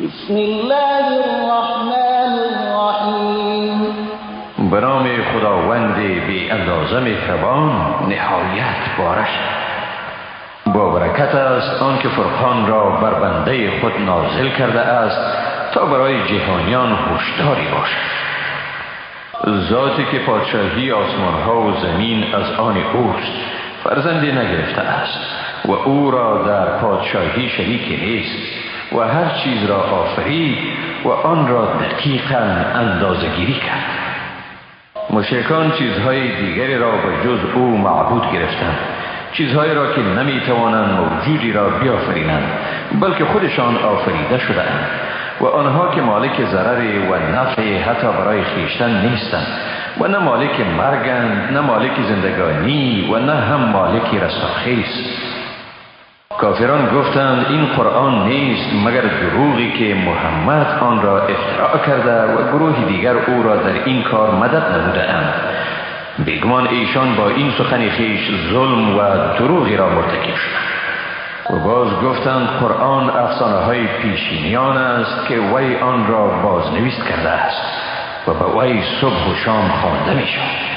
بسم الله الرحمن الرحیم. به نام خداوند بی اندازه مهربان نهایت بارش. با برکت است آنکه فرقان را بر بنده خود نازل کرده است تا برای جهانیان هشداری باشد. ذاتی که پادشاهی آسمان ها و زمین از آن اوست فرزندی نگرفته است و او را در پادشاهی شریک نیست. و هر چیز را آفرید و آن را دقیقا اندازه گیری کرد. مشرکان چیزهای دیگری را به جز او معبود گرفتند. چیزهایی را که نمی توانند موجودی را بیافرینند بلکه خودشان آفریده شده اند و آنها که مالک ضرر و نفع حتی برای خیشتن نیستند. و نه مالک مرگند نه مالک زندگانی و نه هم مالک رستاخیز. کافران گفتند این قرآن نیست مگر دروغی که محمد آن را افتراع کرده و گروه دیگر او را در این کار مدد نموده اند بیگمان ایشان با این سخن خیش ظلم و دروغی را مرتکب شدند. و باز گفتند قرآن افسانه های پیشینیان است که وی آن را بازنویس کرده است و به وی صبح و شام خوانده می شود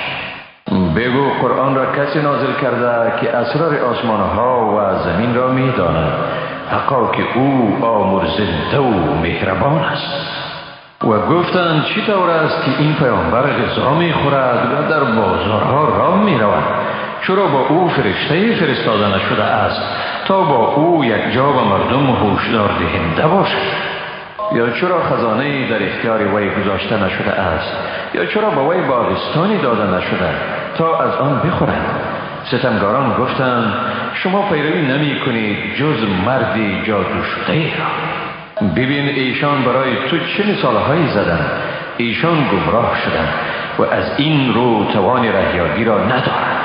بگو قرآن را کسی نازل کرده که اسرار آسمان ها و زمین را می داند حقا که او آمرزنده و مهربان است. و گفتند چی طور است که این پیامبر غذا می خورد و در بازارها راه می رود چرا با او فرشته فرستاده نشده است تا با او یک جا به مردم هوشدار دهنده باشد؟ یا چرا خزانه در اختیار وی گذاشته نشده است؟ یا چرا به وی باغستانی داده نشده؟ تا از آن بخورند. ستمگاران گفتند شما پیروی نمی کنید جز مردی جادو شده را. ببین ایشان برای تو چه مثالهایی زدند. ایشان گمراه شدند و از این رو توان رهیابی را ندارند.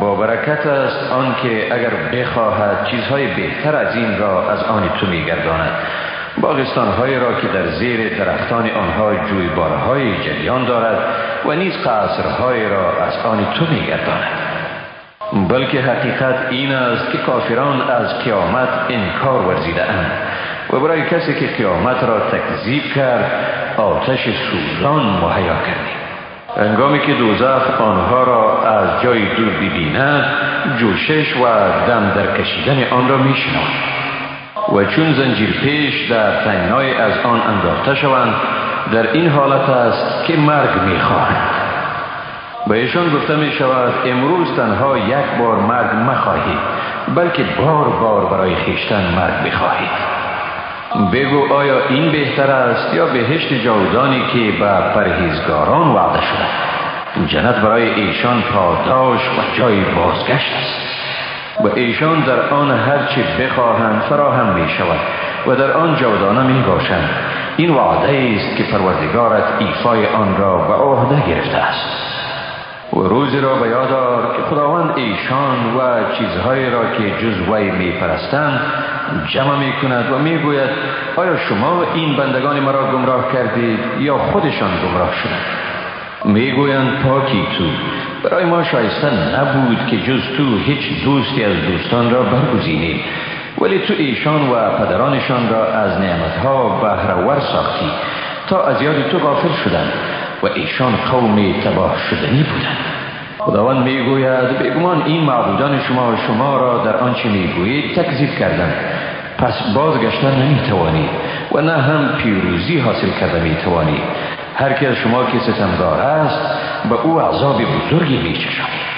با برکت است آنکه اگر بخواهد چیزهای بهتر از این را از آن تو میگرداند. باغستانهایی را که در زیر درختان آنها جویبارهای جریان دارد و نیز قصرهای را از آن تو میگرداند. بلکه حقیقت این است که کافران از قیامت انکار ورزیده اند و برای کسی که قیامت را تکذیب کرد آتش سوزان مهیا کردیم انگامی که دوزخ آنها را از جای دور ببیند جوشش و دم در کشیدن آن را میشنود و چون زنجیر پیش در تنگنای از آن انداخته شوند در این حالت است که مرگ می‌خواهند. به ایشان گفته می شود امروز تنها یک بار مرگ مخواهید بلکه بار بار برای خیشتن مرگ بخواهید. بگو آیا این بهتر است یا بهشت جاودانی که به پرهیزگاران وعده شده؟ جنت برای ایشان پاداش و جای بازگشت است. و ایشان در آن هرچی بخواهند فراهم می شود و در آن جاودانه می باشند این وعده است که پروردگارت ایفای آن را به عهده گرفته است. و روزی را به یاد که خداوند ایشان و چیزهایی را که جز وی می پرستند جمع می کند و می گوید آیا شما این بندگان مرا گمراه کردید یا خودشان گمراه شدند؟ می گویند پاکی تو. برای ما شایسته نبود که جز تو هیچ دوستی از دوستان را برگزینیم. ولی تو ایشان و پدرانشان را از نعمتها بهرور ساختی تا از یاد تو غافل شدند و ایشان قوم تباه شدنی بودند. خداوند می‌گوید بگمان این معبودان شما شما را در آنچه می‌گویید تکذیب کردند پس بازگشتن نمی‌توانید و نه هم پیروزی حاصل کرده می‌توانید. هر کی از شما که ستمگار است به او عذاب بزرگی میچشد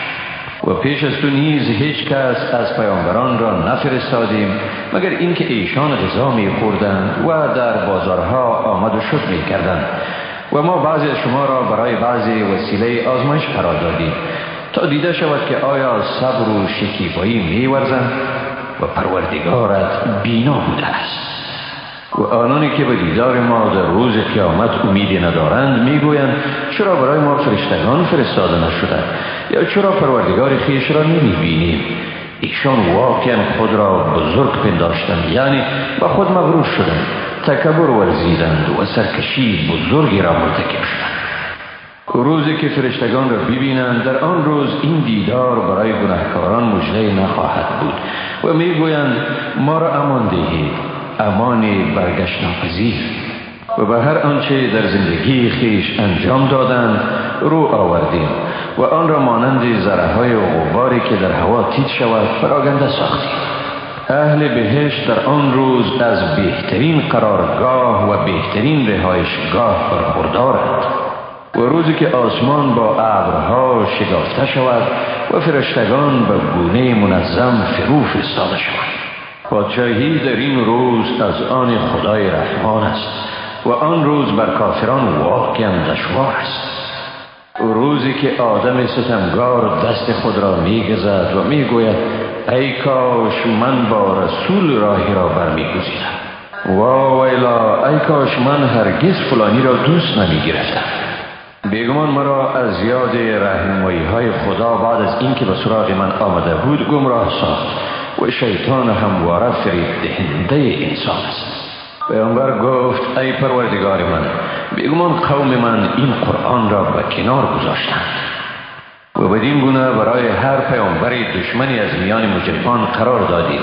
و پیش از تو نیز هیچ کس از پیامبران را نفرستادیم مگر اینکه ایشان غذا میخوردند و در بازارها آمد و شد می‌کردند. و ما بعضی از شما را برای بعضی وسیله آزمایش قرار دادیم تا دیده شود که آیا صبر و شکیبایی میورزند و پروردگارت بینا بوده است. و آنانی که به دیدار ما در روز قیامت امیدی ندارند می‌گویند چرا برای ما فرشتگان فرستاده نشدند یا چرا پروردگار خیش را نمی‌بینیم؟ ایشان واقعا خود را بزرگ پنداشتند یعنی به خود مغرور شدند تکبر ورزیدند و سرکشی بزرگی را مرتکب شدند. روزی که فرشتگان را ببینند در آن روز این دیدار برای گناهکاران مجده نخواهد بود و می‌گویند ما را امان دهید امانی برگشت ناپذیر و به هر آنچه در زندگی خیش انجام دادند رو آوردیم و آن را مانند ذره های غباری که در هوا تیت شود پراگنده ساختیم. اهل بهشت در آن روز از بهترین قرارگاه و بهترین رهایشگاه برخوردارند. و روزی که آسمان با ابرها شگافته شود و فرشتگان به گونه منظم فرو فرستاده شوند پادشاهی در این روز از آن خدای رحمان است و آن روز بر کافران واقعا دشوار است. روزی که آدم ستمگار دست خود را میگزد و می‌گوید ای کاش من با رسول راهی را برمیگزیدم وا ویلا ای کاش من هرگز فلانی را دوست نمی‌گرفتم. بیگمان مرا از یاد رحمایی های خدا بعد از اینکه به سراغ من آمده بود گمراه ساخت. و شیطان همواره فریب دهنده انسان است. پیامبر گفت ای پروردگار من بیگمان قوم من این قرآن را به کنار گذاشتند. و بدین گونه برای هر پیامبری دشمنی از میان مجرمان قرار دادیم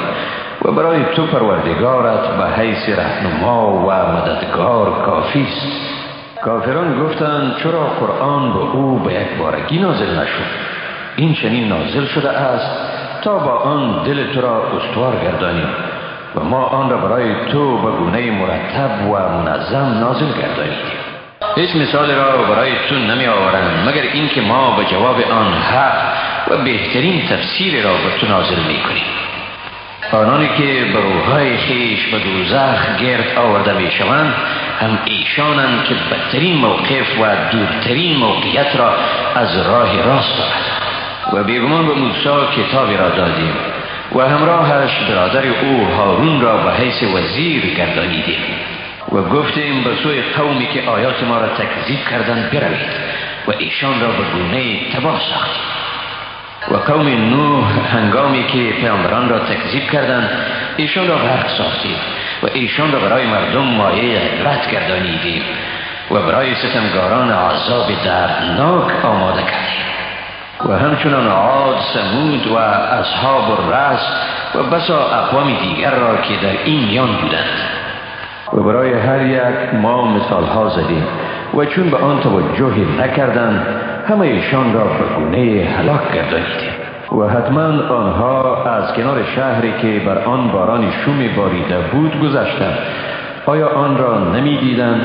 و برای تو پروردگارت به حیث رهنما و مددگار کافی است. کافران گفتند چرا قرآن به او به یک بارگی نازل نشد؟ این چنین نازل شده است تا با آن دل تو را استوار گردانیم و ما آن را برای تو به گونه مرتب و منظم نازل گردانیدیم هیچ مثال را برای تو نمی آورند مگر اینکه ما به جواب آن حق و بهترین تفسیر را به تو نازل می کنیم آنانی که به روحای خیش و دوزخ گرد آورده می شوند هم ایشانند که بدترین موقف و دورترین موقعیت را از راه راست دارد و بیگمان به موسی کتابی را دادیم و همراهش برادر او هارون را به حیث وزیر گردانیدیم و گفتیم به سوی قومی که آیات ما را تکذیب کردند بروید و ایشان را به گونه تباه ساختیم. و قوم نوح هنگامی که پیامبران را تکذیب کردند ایشان را غرق ساختیم و ایشان را برای مردم مایه عبرت گردانیدیم و برای ستمگاران عذاب دردناک آماده کردیم. و همچنان عاد سمود و اصحاب الرس و بسا اقوام دیگر را که در این میان بودند. و برای هر یک ما مثال ها زدیم و چون به آن توجهی نکردند همه ایشان را به گونه هلاک گردانیدیم. و حتما آنها از کنار شهری که بر آن باران شومی باریده بود گذشتند. آیا آن را نمی دیدند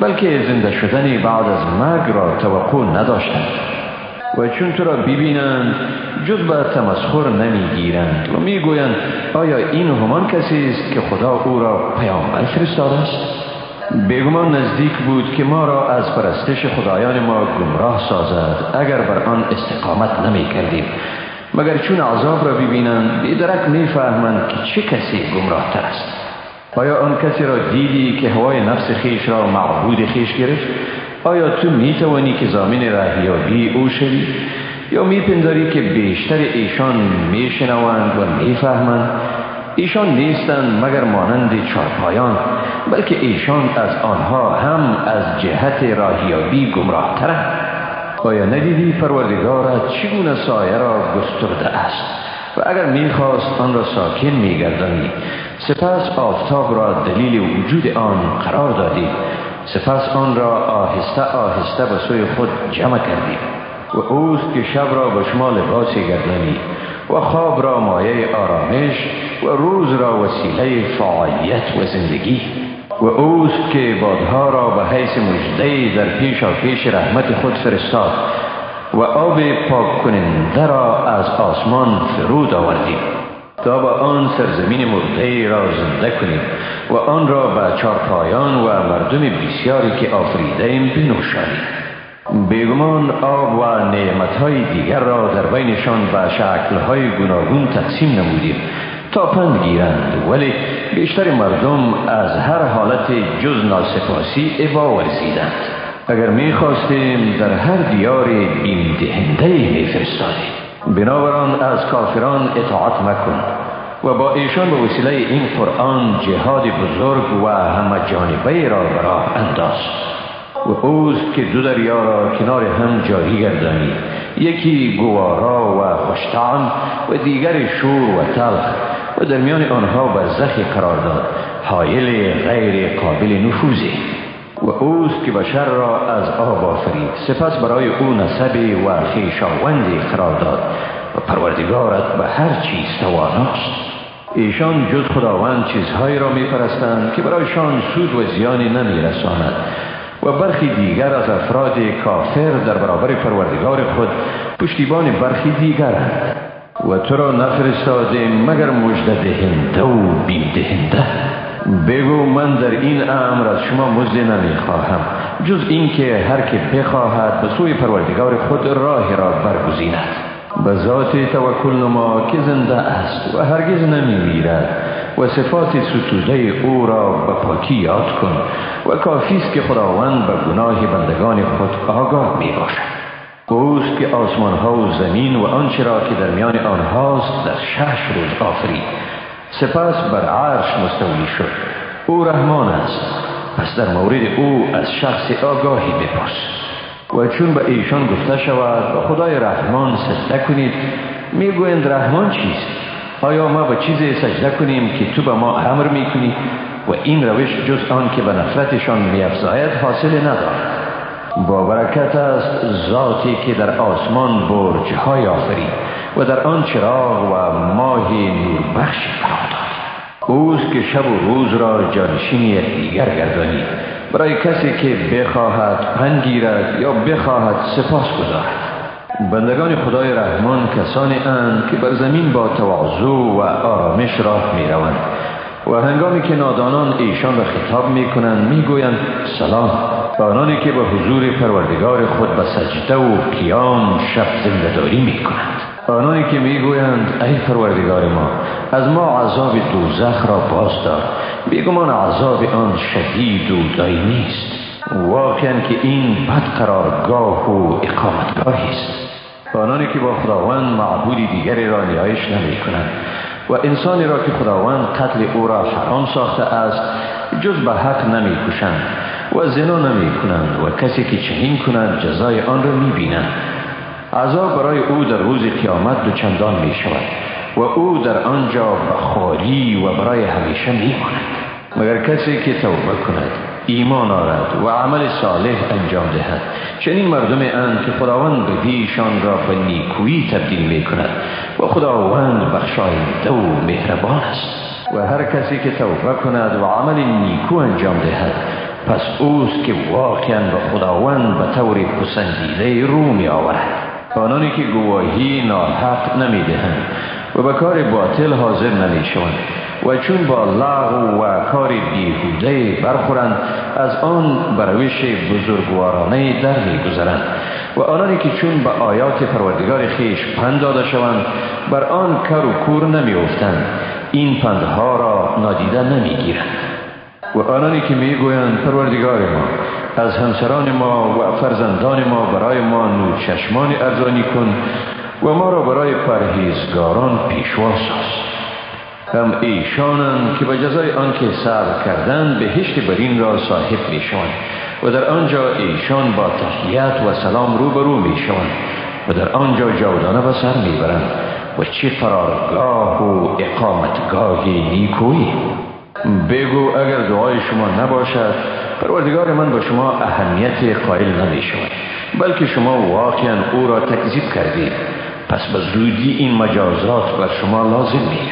بلکه زنده شدن بعد از مرگ را توقع نداشتند. و چون تو را ببینند جز به تمسخر نمی‌گیرند. و می‌گویند آیا این همان کسی است که خدا او را پیامبر فرستاده است؟ بیگمان نزدیک بود که ما را از پرستش خدایان ما گمراه سازد اگر بر آن استقامت نمی کردیم مگر چون عذاب را ببینند بیدرک می‌فهمند که چه کسی گمراه تر است. آیا آن کسی را دیدی که هوای نفس خیش را معبود خیش گرفت؟ آیا تو می توانی که زامین رهیابی او شوی؟ یا می پنداری که بیشتر ایشان می شنوند و می فهمند ایشان نیستند مگر مانند چارپایان بلکه ایشان از آنها هم از جهت راهیابی گمراه ترند آیا ندیدی پروردگارت چگونه سایه را گسترده است؟ و اگر می‌خواست آن را ساکن میگردانی سپس آفتاب را دلیل وجود آن قرار دادی سپس آن را آهسته آهسته به سوی خود جمع کردیم و اوست که شب را به شما لباسی گردانی و خواب را مایه آرامش و روز را وسیله فعالیت و زندگی. و اوست که بادها را به حیث مجده در پیش پیش رحمت خود فرستاد و آب پاک کننده را از آسمان فرود آوردیم. تا با آن سرزمین مرده را زنده کنیم و آن را به چارپایان و مردم بسیاری که آفریده ایم بنوشانیم. بیگمان آب و های دیگر را در بینشان به شکلهای گوناگون تقسیم نمودیم تا پند گیرند. ولی بیشتر مردم از هر حالت جز ناسپاسی ابا ورزیدند. اگر می‌خواستیم در هر دیار بیم دهنده میفرستادیم. بنابراین از کافران اطاعت مکن و با ایشان به وسیله این قرآن جهاد بزرگ و همه جانبه را براه انداز. و اوست که دو دریا را کنار هم جاری گردانی یکی گوارا و خوشتعم و دیگر شور و تلخ و در میان آنها برزخی قرار داد. حایل غیر قابل نفوذی. و اوست که بشر را از آب آفرید. سپس برای او نسبی و خیشاوندی قرار داد. و پروردگارت به هر چیز تواناست. ایشان جز خداوند چیزهایی را می پرستند که برایشان سود و زیانی نمی رساند و برخی دیگر از افراد کافر در برابر پروردگار خود پشتیبان برخی دیگرند. و تو را نفرستاده مگر مجد دهنده و بگو من در این امر از شما مزد نمی خواهم. جز اینکه هر که بخواهد به سوی پروردگار خود راه را برگزیند. به ذات توکل نما که زنده است و هرگز نمی میرد و صفات ستوده او را به پاکی یاد کن و کافی است که خداوند به گناه بندگان خود آگاه می باشد. اوست که آسمان ها و زمین و آنچه را که در میان آنهاست در شش روز آفرید. سپس بر عرش مستولی شد. او رحمان است. پس در مورد او از شخص آگاهی بپرس و چون به ایشان گفته شود به خدای رحمان سجده کنید. می‌گویند رحمان چیست؟ آیا ما به چیزی سجده کنیم که تو به ما امر می‌کنی؟ و این روش جز آن که به نفرتشان میافزاید حاصل ندارد. با برکت است ذاتی که در آسمان برج های آفرید و در آن چراغ و ماه نور بخشی اوست که شب و روز را جانشین یکدیگر گردانید برای کسی که بخواهد پند گیرد یا بخواهد سپاس گذارد. بندگان خدای رحمان کسانی اند که بر زمین با تواضع و آرامش راه می روند و هنگامی که نادانان ایشان را خطاب می کنند می گویند سلام آنانی که به حضور پروردگار خود به سجده و قیام شب زندهداری می کنند آنانی که می گویند ای پروردگار ما از ما عذاب دوزخ را باز دار. بیگمان عذاب آن شدید و دائمی است واقعا که این بد قرارگاه و اقامتگاهی است. آنانی که با خداوند معبودی دیگری را نیایش نمی کنند و انسانی را که خداوند قتل او را حرام ساخته است جز به حق نمی کشند و زنا نمی کنند و کسی که چنین کند جزای آن را می بینند عذاب برای او در روز قیامت دو چندان می شود و او در آنجا بخاری و برای همیشه می کند مگر کسی که توبه کند ایمان آرد و عمل صالح انجام دهد چنین مردم اند که خداوند بدیشان را به نیکویی تبدیل می کند و خداوند بخشاینده و مهربان است. و هر کسی که توبه کند و عمل نیکو انجام دهد پس اوست که واقعا به خداوند به طور پسندیده رو می آورد آنانی که گواهی ناحق نمی دهند و به کار باطل حاضر نمی شوند و چون با لغو و کار بیهوده برخورند از آن بروش بزرگوارانه در گذرند و آنانی که چون به آیات پروردگار خیش پند داده شوند بر آن کر و کور نمی افتند این پندها را نادیده نمی گیرند و آنانی که می گویند پروردگار ما از همسران ما و فرزندان ما برای ما نور چشمان ارزانی کن و ما را برای پرهیزگاران پیشوا ساز. هم ایشانند که به جزای آنکه صبر کردند بهشت برین را صاحب می شوند و در آنجا ایشان با تحیت و سلام روبرو می شوند و در آنجا جاودانه به سر می برند و چه قرارگاه و اقامتگاه نیکویی. بگو اگر دعای شما نباشد پروردگار من به شما اهمیت قائل نمی شود بلکه شما واقعا او را تکذیب کردید. پس به زودی این مجازات بر شما لازم می